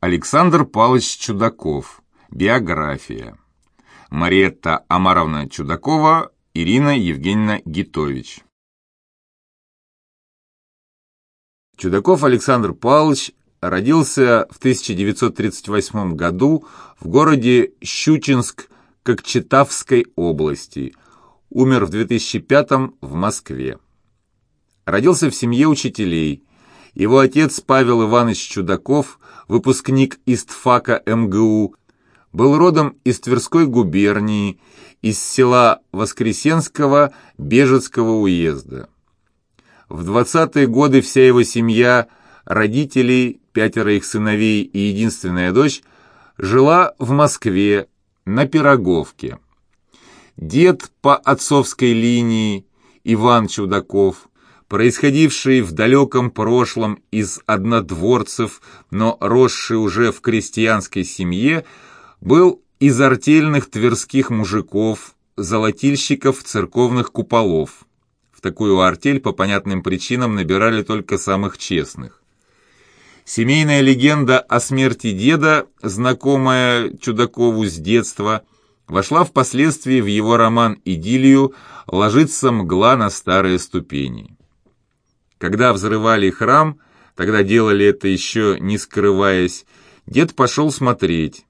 Александр Павлович Чудаков. Биография. Мариетта Амаровна Чудакова, Ирина Евгеньевна Гитович. Чудаков Александр Павлович родился в 1938 году в городе Щучинск Кокчетавской области. Умер в 2005 в Москве. Родился в семье учителей. Его отец Павел Иванович Чудаков, выпускник ИСТФАКа МГУ, был родом из Тверской губернии, из села Воскресенского Бежецкого уезда. В 20-е годы вся его семья, родители, пятеро их сыновей и единственная дочь, жила в Москве, на Пироговке. Дед по отцовской линии Иван Чудаков, происходивший в далеком прошлом из однодворцев, но росший уже в крестьянской семье, был из артельных тверских мужиков, золотильщиков церковных куполов. В такую артель по понятным причинам набирали только самых честных. Семейная легенда о смерти деда, знакомая Чудакову с детства, вошла впоследствии в его роман «Идиллию» «Ложится мгла на старые ступени». Когда взрывали храм, тогда делали это еще не скрываясь, дед пошел смотреть.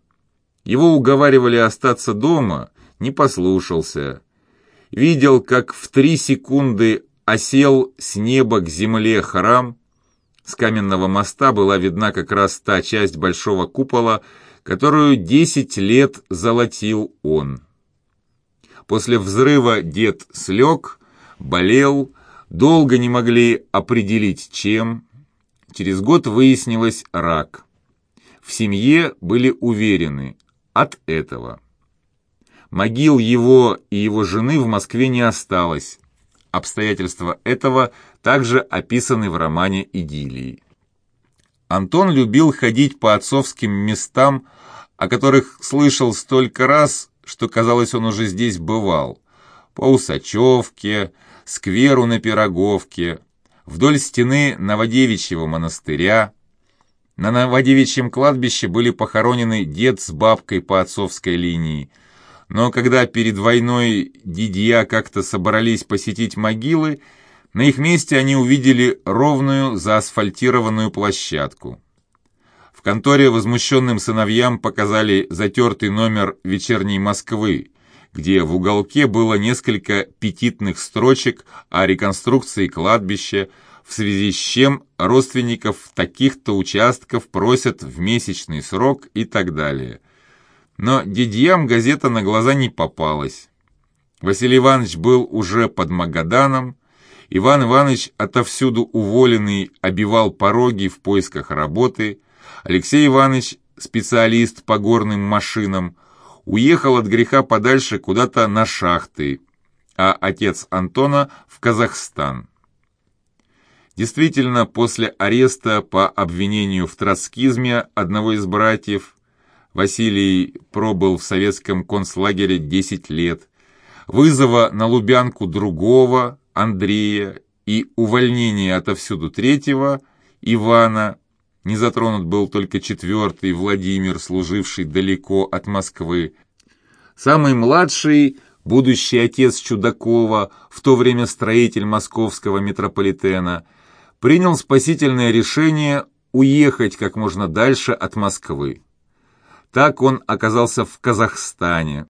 Его уговаривали остаться дома, не послушался. Видел, как в три секунды осел с неба к земле храм. С каменного моста была видна как раз та часть большого купола, которую десять лет золотил он. После взрыва дед слег, болел, долго не могли определить чем. Через год выяснилось рак. В семье были уверены, от этого. Могил его и его жены в Москве не осталось. Обстоятельства этого также описаны в романе «Идиллии». Антон любил ходить по отцовским местам, о которых слышал столько раз, что, казалось, он уже здесь бывал. По Усачевке, скверу на Пироговке, вдоль стены Новодевичьего монастыря, на Новодевичьем кладбище были похоронены дед с бабкой по отцовской линии. Но когда перед войной дидья как-то собрались посетить могилы, на их месте они увидели ровную заасфальтированную площадку. В конторе возмущенным сыновьям показали затертый номер «Вечерней Москвы», где в уголке было несколько петитных строчек о реконструкции кладбища, в связи с чем родственников таких-то участков просят в месячный срок и так далее. Но дядьям газета на глаза не попалась. Василий Иванович был уже под Магаданом, Иван Иванович, отовсюду уволенный, обивал пороги в поисках работы, Алексей Иванович, специалист по горным машинам, уехал от греха подальше куда-то на шахты, а отец Антона в Казахстан. Действительно, после ареста по обвинению в троцкизме одного из братьев Василий пробыл в советском концлагере 10 лет, вызова на Лубянку другого, Андрея, и увольнение отовсюду третьего, Ивана, не затронут был только четвертый, Владимир, служивший далеко от Москвы. Самый младший, будущий отец Чудакова, в то время строитель московского метрополитена – принял спасительное решение уехать как можно дальше от Москвы. Так он оказался в Казахстане.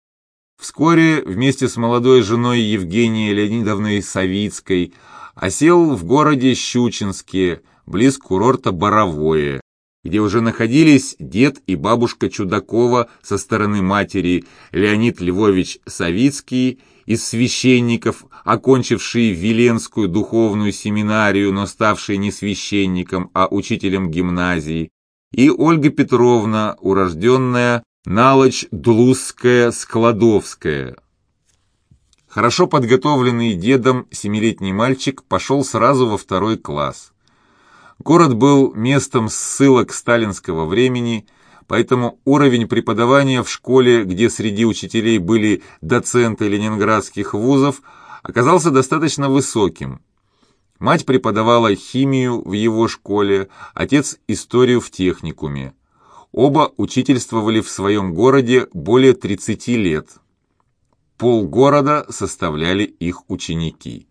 Вскоре вместе с молодой женой Евгенией Леонидовной Савицкой осел в городе Щучинске, близ курорта Боровое, где уже находились дед и бабушка Чудакова со стороны матери Леонид Львович Савицкий из священников, окончивший Веленскую духовную семинарию, но ставший не священником, а учителем гимназии, и Ольга Петровна, урожденная Налочь Длузская-Складовская. Хорошо подготовленный дедом семилетний мальчик пошел сразу во второй класс. Город был местом ссылок сталинского времени, поэтому уровень преподавания в школе, где среди учителей были доценты ленинградских вузов, оказался достаточно высоким. Мать преподавала химию в его школе, отец – историю в техникуме. Оба учительствовали в своем городе более 30 лет. Полгорода составляли их ученики.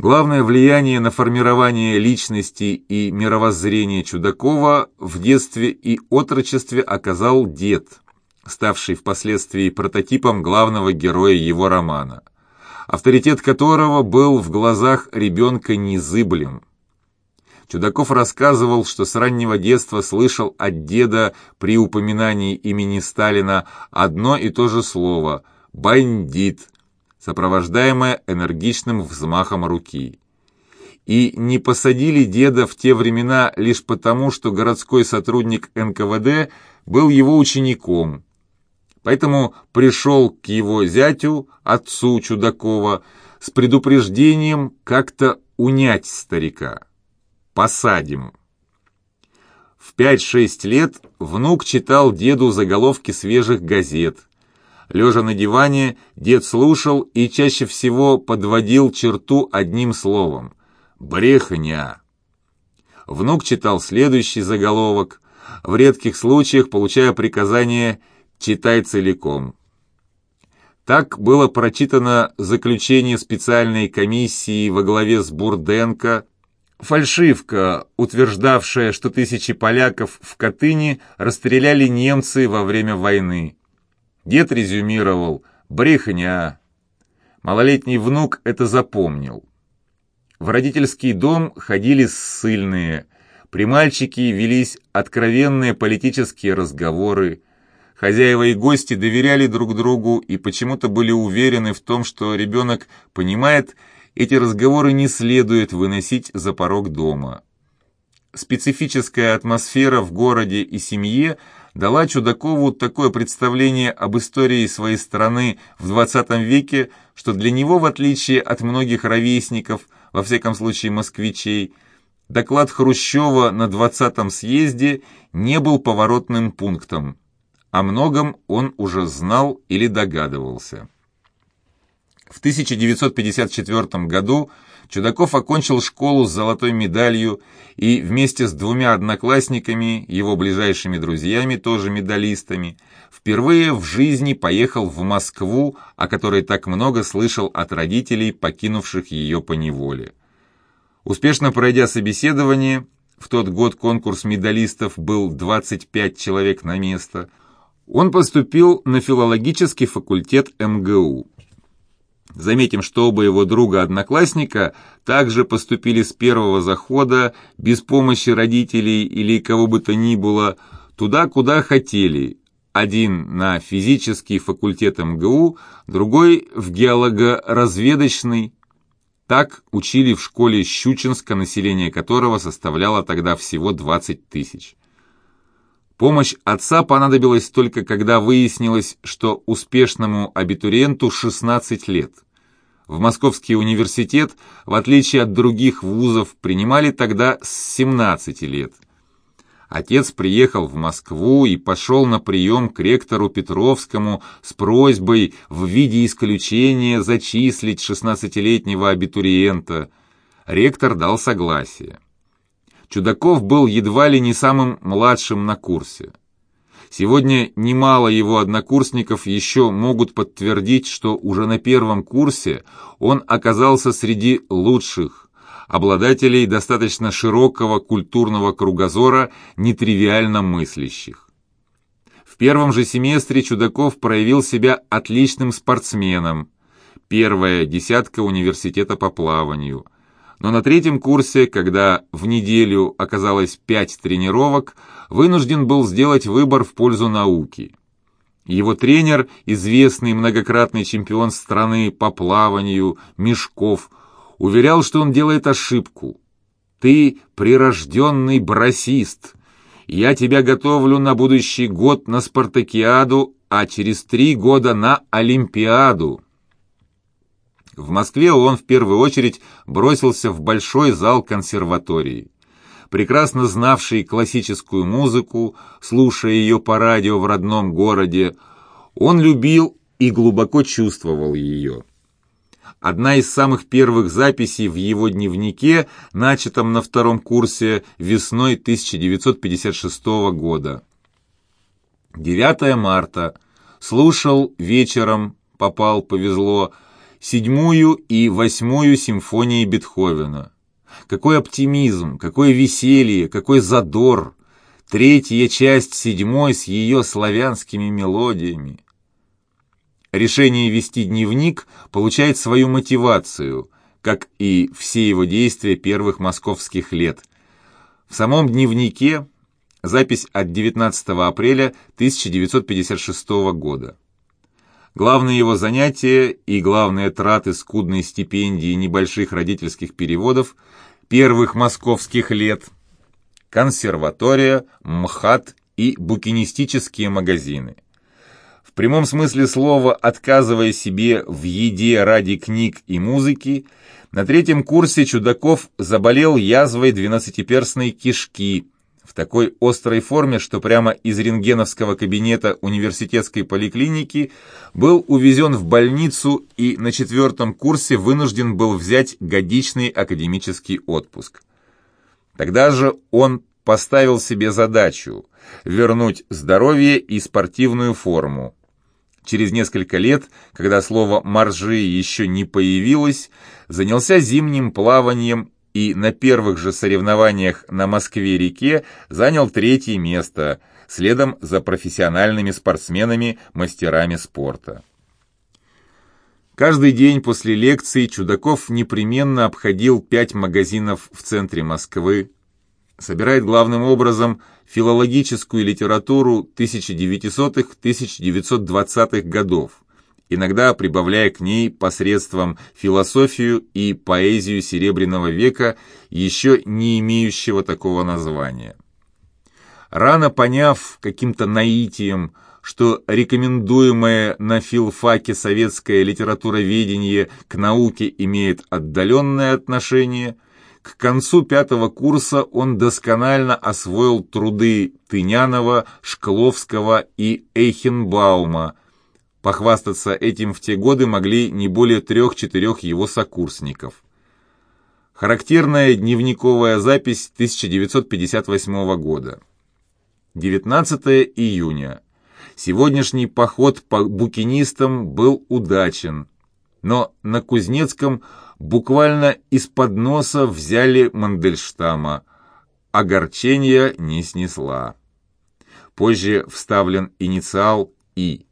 Главное влияние на формирование личности и мировоззрения Чудакова в детстве и отрочестве оказал дед, ставший впоследствии прототипом главного героя его романа, авторитет которого был в глазах ребенка незыблем. Чудаков рассказывал, что с раннего детства слышал от деда при упоминании имени Сталина одно и то же слово «бандит», сопровождаемое энергичным взмахом руки. И не посадили деда в те времена лишь потому, что городской сотрудник НКВД был его учеником. Поэтому пришел к его зятю, отцу Чудакова, с предупреждением как-то унять старика посадим. В 5-6 лет внук читал деду заголовки свежих газет. Лежа на диване, дед слушал и чаще всего подводил черту одним словом – брехня. Внук читал следующий заголовок, в редких случаях получая приказание «читай целиком». Так было прочитано заключение специальной комиссии во главе с Бурденко Фальшивка, утверждавшая, что тысячи поляков в Катыни расстреляли немцы во время войны. Дед резюмировал «брехня». Малолетний внук это запомнил. В родительский дом ходили ссыльные. При мальчике велись откровенные политические разговоры. Хозяева и гости доверяли друг другу и почему-то были уверены в том, что ребенок понимает эти разговоры не следует выносить за порог дома. Специфическая атмосфера в городе и семье дала Чудакову такое представление об истории своей страны в 20 веке, что для него, в отличие от многих ровесников, во всяком случае москвичей, доклад Хрущева на 20-м съезде не был поворотным пунктом. О многом он уже знал или догадывался. В 1954 году Чудаков окончил школу с золотой медалью и вместе с двумя одноклассниками, его ближайшими друзьями, тоже медалистами, впервые в жизни поехал в Москву, о которой так много слышал от родителей, покинувших ее по неволе. Успешно пройдя собеседование, в тот год конкурс медалистов был 25 человек на место, он поступил на филологический факультет МГУ. Заметим, что оба его друга-одноклассника также поступили с первого захода, без помощи родителей или кого бы то ни было, туда, куда хотели. Один на физический факультет МГУ, другой в геолого-разведочный. Так учили в школе Щучинска, население которого составляло тогда всего 20 тысяч. Помощь отца понадобилась только когда выяснилось, что успешному абитуриенту 16 лет. В Московский университет, в отличие от других вузов, принимали тогда с 17 лет. Отец приехал в Москву и пошел на прием к ректору Петровскому с просьбой в виде исключения зачислить 16-летнего абитуриента. Ректор дал согласие. Чудаков был едва ли не самым младшим на курсе. Сегодня немало его однокурсников еще могут подтвердить, что уже на первом курсе он оказался среди лучших, обладателей достаточно широкого культурного кругозора, нетривиально мыслящих. В первом же семестре Чудаков проявил себя отличным спортсменом. Первая десятка университета по плаванию – но на третьем курсе, когда в неделю оказалось пять тренировок, вынужден был сделать выбор в пользу науки. Его тренер, известный многократный чемпион страны по плаванию, Мешков, уверял, что он делает ошибку. «Ты прирожденный брасист. Я тебя готовлю на будущий год на спартакиаду, а через три года на Олимпиаду». В Москве он в первую очередь бросился в большой зал консерватории. Прекрасно знавший классическую музыку, слушая ее по радио в родном городе, он любил и глубоко чувствовал ее. Одна из самых первых записей в его дневнике, начатом на втором курсе весной 1956 года. 9 марта. Слушал вечером, попал, повезло, седьмую и восьмую симфонии Бетховена. Какой оптимизм, какое веселье, какой задор! Третья часть седьмой с ее славянскими мелодиями. Решение вести дневник получает свою мотивацию, как и все его действия первых московских лет. В самом дневнике запись от 19 апреля 1956 года. Главные его занятия и главные траты скудной стипендии небольших родительских переводов первых московских лет – консерватория, МХАТ и букинистические магазины. В прямом смысле слова, отказывая себе в еде ради книг и музыки, на третьем курсе Чудаков заболел язвой двенадцатиперстной кишки – в такой острой форме, что прямо из рентгеновского кабинета университетской поликлиники был увезен в больницу и на четвертом курсе вынужден был взять годичный академический отпуск. Тогда же он поставил себе задачу вернуть здоровье и спортивную форму. Через несколько лет, когда слово «маржи» еще не появилось, занялся зимним плаванием и на первых же соревнованиях на Москве-реке занял третье место, следом за профессиональными спортсменами-мастерами спорта. Каждый день после лекций Чудаков непременно обходил пять магазинов в центре Москвы, собирает главным образом филологическую литературу 1900-1920-х годов, иногда прибавляя к ней посредством философию и поэзию Серебряного века, еще не имеющего такого названия. Рано поняв каким-то наитием, что рекомендуемое на филфаке советское литературоведение к науке имеет отдаленное отношение, к концу пятого курса он досконально освоил труды Тынянова, Шкловского и Эйхенбаума, Похвастаться этим в те годы могли не более трех-четырех его сокурсников. Характерная дневниковая запись 1958 года. 19 июня. Сегодняшний поход по букинистам был удачен, но на Кузнецком буквально из-под носа взяли Мандельштама. Огорчения не снесла. Позже вставлен инициал «И».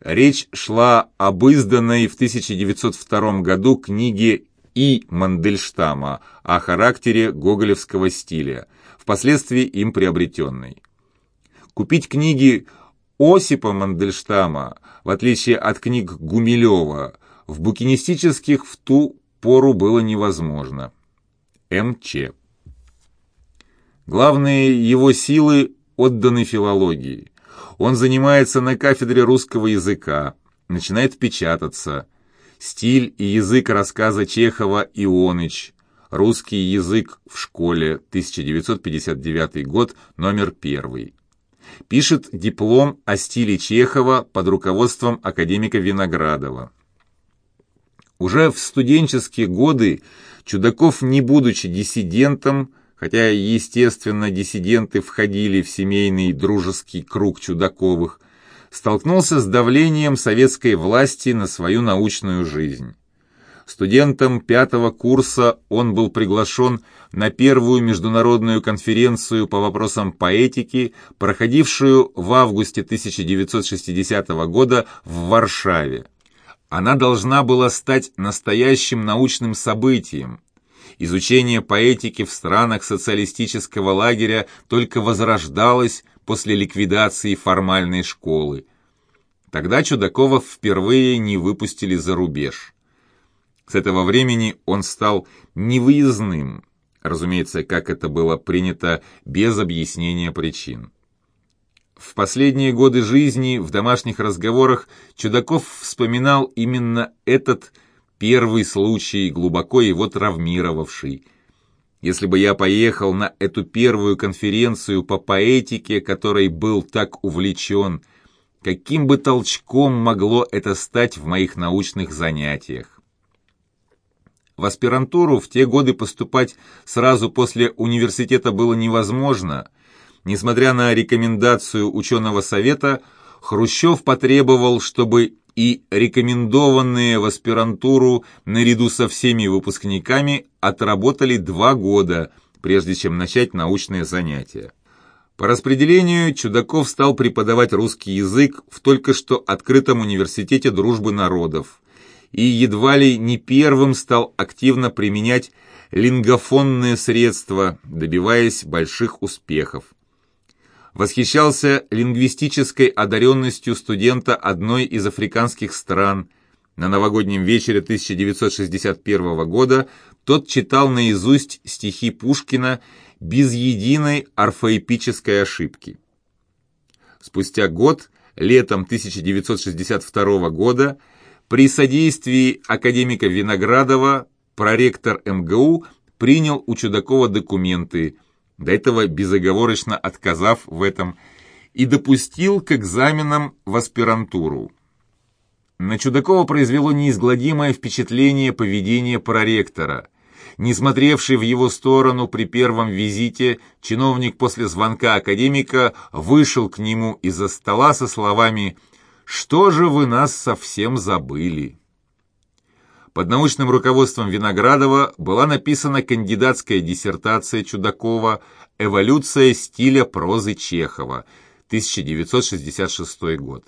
Речь шла об изданной в 1902 году книге И. Мандельштама о характере гоголевского стиля, впоследствии им приобретенной. Купить книги Осипа Мандельштама, в отличие от книг Гумилева, в букинистических в ту пору было невозможно. М.Ч. Главные его силы отданы филологии. Он занимается на кафедре русского языка, начинает печататься. Стиль и язык рассказа Чехова «Ионыч», «Русский язык в школе», 1959 год, номер первый. Пишет диплом о стиле Чехова под руководством академика Виноградова. Уже в студенческие годы Чудаков, не будучи диссидентом, хотя, естественно, диссиденты входили в семейный дружеский круг Чудаковых, столкнулся с давлением советской власти на свою научную жизнь. Студентом пятого курса он был приглашен на первую международную конференцию по вопросам поэтики, проходившую в августе 1960 года в Варшаве. Она должна была стать настоящим научным событием, изучение поэтики в странах социалистического лагеря только возрождалось после ликвидации формальной школы. Тогда Чудакова впервые не выпустили за рубеж. С этого времени он стал невыездным, разумеется, как это было принято без объяснения причин. В последние годы жизни в домашних разговорах Чудаков вспоминал именно этот Первый случай, глубоко его травмировавший. Если бы я поехал на эту первую конференцию по поэтике, которой был так увлечен, каким бы толчком могло это стать в моих научных занятиях? В аспирантуру в те годы поступать сразу после университета было невозможно. Несмотря на рекомендацию ученого совета, Хрущев потребовал, чтобы и рекомендованные в аспирантуру наряду со всеми выпускниками отработали два года, прежде чем начать научные занятия. По распределению Чудаков стал преподавать русский язык в только что открытом университете дружбы народов и едва ли не первым стал активно применять лингофонные средства, добиваясь больших успехов. Восхищался лингвистической одаренностью студента одной из африканских стран. На новогоднем вечере 1961 года тот читал наизусть стихи Пушкина без единой орфоэпической ошибки. Спустя год, летом 1962 года, при содействии академика Виноградова проректор МГУ принял у Чудакова документы, до этого безоговорочно отказав в этом, и допустил к экзаменам в аспирантуру. На Чудакова произвело неизгладимое впечатление поведения проректора – не смотревший в его сторону при первом визите, чиновник после звонка академика вышел к нему из-за стола со словами «Что же вы нас совсем забыли?» Под научным руководством Виноградова была написана кандидатская диссертация Чудакова «Эволюция стиля прозы Чехова», 1966 год.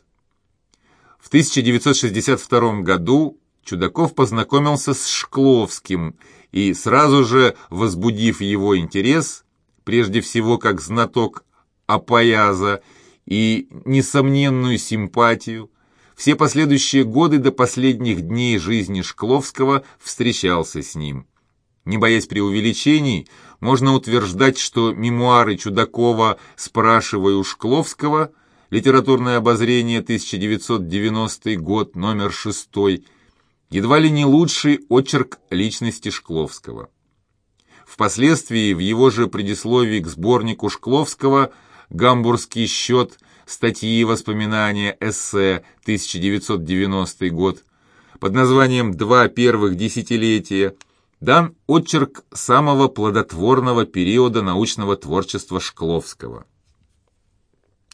В 1962 году Чудаков познакомился с Шкловским и, сразу же возбудив его интерес, прежде всего как знаток Апаяза и несомненную симпатию, все последующие годы до последних дней жизни Шкловского встречался с ним. Не боясь преувеличений, можно утверждать, что мемуары Чудакова «Спрашиваю Шкловского» Литературное обозрение, 1990 год, номер 6, едва ли не лучший очерк личности Шкловского. Впоследствии в его же предисловии к сборнику Шкловского «Гамбургский счет. Статьи, воспоминания, эссе, 1990 год» под названием «Два первых десятилетия» дан очерк самого плодотворного периода научного творчества Шкловского.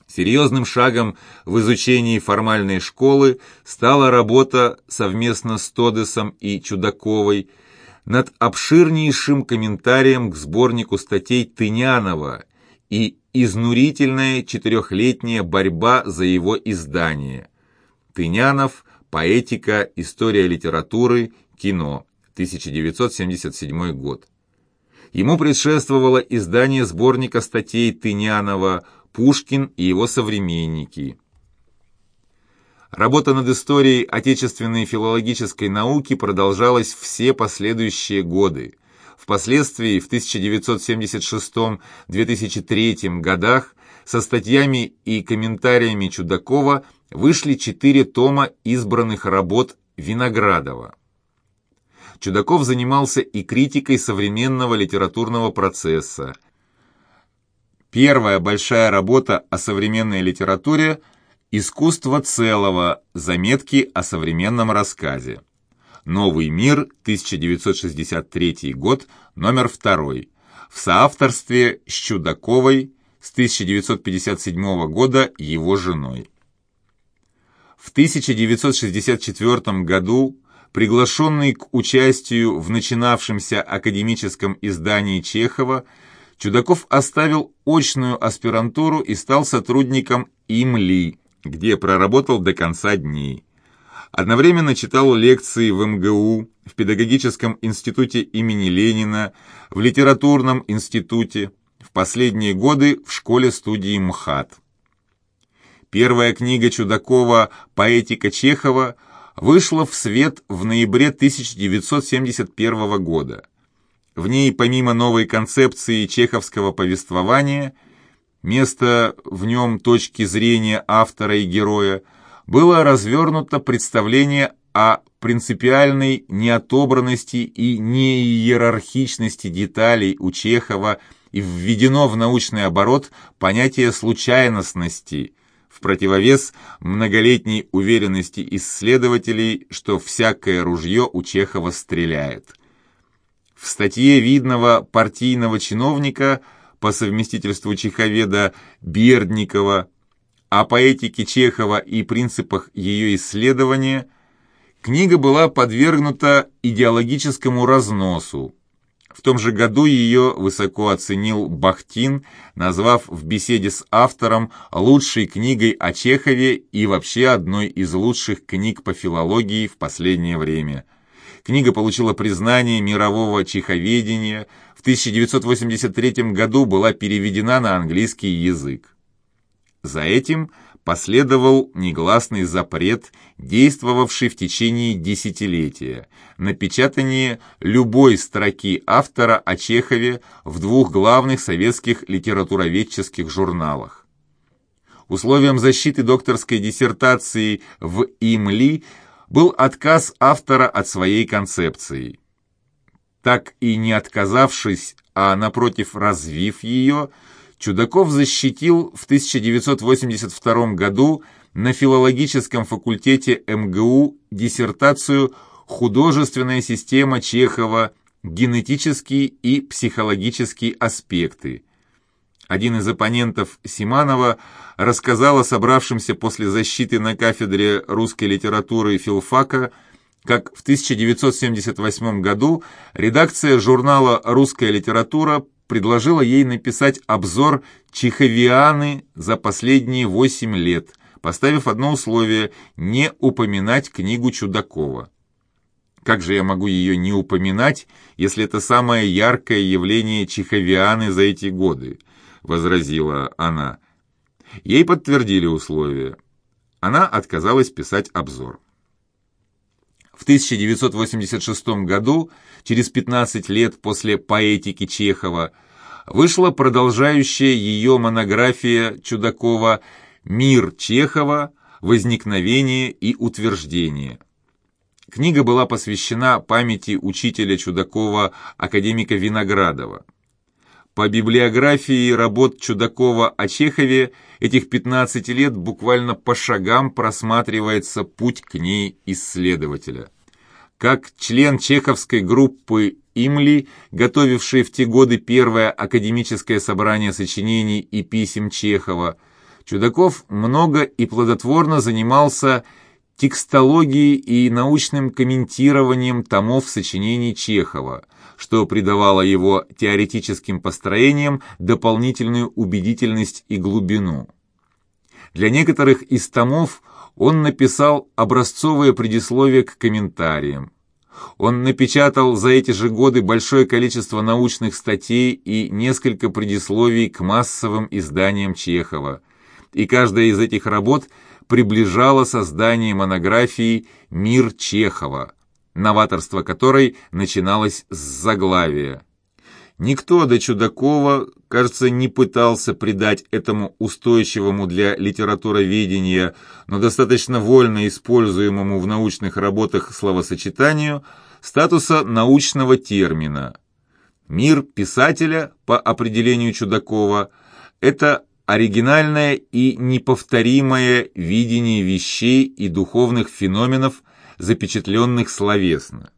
Серьезным шагом в изучении формальной школы стала работа совместно с Тодесом и Чудаковой над обширнейшим комментарием к сборнику статей Тынянова и изнурительная четырехлетняя борьба за его издание. Тынянов «Поэтика, история литературы, кино», 1977 год. Ему предшествовало издание сборника статей Тынянова Пушкин и его современники. Работа над историей отечественной филологической науки продолжалась все последующие годы. Впоследствии, в 1976-2003 годах, со статьями и комментариями Чудакова вышли четыре тома избранных работ Виноградова. Чудаков занимался и критикой современного литературного процесса, Первая большая работа о современной литературе «Искусство целого. Заметки о современном рассказе». «Новый мир», 1963 год, номер второй. В соавторстве с Чудаковой с 1957 года его женой. В 1964 году приглашенный к участию в начинавшемся академическом издании Чехова Чудаков оставил очную аспирантуру и стал сотрудником ИМЛИ, где проработал до конца дней. Одновременно читал лекции в МГУ, в Педагогическом институте имени Ленина, в Литературном институте, в последние годы в школе-студии МХАТ. Первая книга Чудакова «Поэтика Чехова» вышла в свет в ноябре 1971 года. В ней, помимо новой концепции чеховского повествования, место в нем точки зрения автора и героя, было развернуто представление о принципиальной неотобранности и неиерархичности деталей у Чехова и введено в научный оборот понятие случайностности, в противовес многолетней уверенности исследователей, что всякое ружье у Чехова стреляет – В статье видного партийного чиновника по совместительству чеховеда Бердникова о поэтике Чехова и принципах ее исследования книга была подвергнута идеологическому разносу. В том же году ее высоко оценил Бахтин, назвав в беседе с автором лучшей книгой о Чехове и вообще одной из лучших книг по филологии в последнее время. Книга получила признание мирового чеховедения, в 1983 году была переведена на английский язык. За этим последовал негласный запрет, действовавший в течение десятилетия, на печатание любой строки автора о Чехове в двух главных советских литературоведческих журналах. Условием защиты докторской диссертации в ИМЛИ был отказ автора от своей концепции. Так и не отказавшись, а напротив развив ее, Чудаков защитил в 1982 году на филологическом факультете МГУ диссертацию «Художественная система Чехова. Генетические и психологические аспекты». Один из оппонентов Симанова рассказал о собравшемся после защиты на кафедре русской литературы филфака, как в 1978 году редакция журнала «Русская литература» предложила ей написать обзор Чеховианы за последние восемь лет, поставив одно условие – не упоминать книгу Чудакова. Как же я могу ее не упоминать, если это самое яркое явление Чеховианы за эти годы? Возразила она. Ей подтвердили условия. Она отказалась писать обзор. В 1986 году, через 15 лет после поэтики Чехова, вышла продолжающая ее монография Чудакова «Мир Чехова. Возникновение и утверждение». Книга была посвящена памяти учителя Чудакова, академика Виноградова. По библиографии работ Чудакова о Чехове этих 15 лет буквально по шагам просматривается путь к ней исследователя. Как член чеховской группы Имли, готовившей в те годы первое академическое собрание сочинений и писем Чехова, Чудаков много и плодотворно занимался текстологией и научным комментированием томов сочинений Чехова – что придавало его теоретическим построениям дополнительную убедительность и глубину. Для некоторых из томов он написал образцовое предисловие к комментариям. Он напечатал за эти же годы большое количество научных статей и несколько предисловий к массовым изданиям Чехова. И каждая из этих работ приближала создание монографии «Мир Чехова», новаторство которой начиналось с заглавия. Никто до Чудакова, кажется, не пытался придать этому устойчивому для литературоведения, но достаточно вольно используемому в научных работах словосочетанию, статуса научного термина. Мир писателя, по определению Чудакова, это оригинальное и неповторимое видение вещей и духовных феноменов – запечатленных словесно.